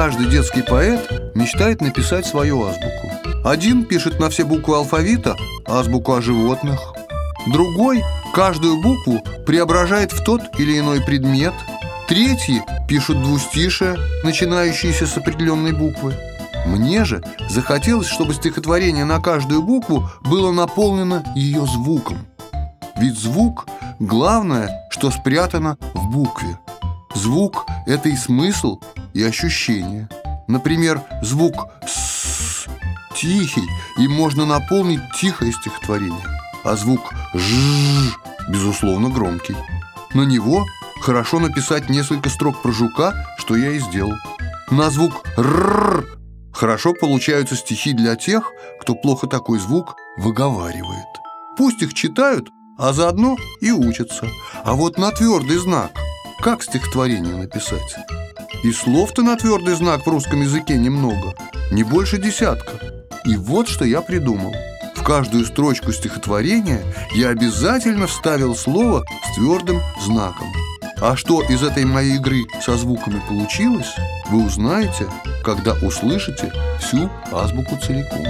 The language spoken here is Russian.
Каждый детский поэт мечтает написать свою азбуку. Один пишет на все буквы алфавита азбуку о животных. Другой каждую букву преображает в тот или иной предмет. Третьи пишут двустишие, начинающиеся с определенной буквы. Мне же захотелось, чтобы стихотворение на каждую букву было наполнено ее звуком. Ведь звук – главное, что спрятано в букве. Звук – это и смысл, и ощущение. Например, звук «с» тихий, и можно наполнить тихое стихотворение. А звук «ж» безусловно громкий. На него хорошо написать несколько строк про жука, что я и сделал. На звук «р» хорошо получаются стихи для тех, кто плохо такой звук выговаривает. Пусть их читают, а заодно и учатся. А вот на твердый знак как стихотворение написать? И слов-то на твердый знак в русском языке немного, не больше десятка. И вот что я придумал. В каждую строчку стихотворения я обязательно вставил слово с твердым знаком. А что из этой моей игры со звуками получилось, вы узнаете, когда услышите всю азбуку целиком.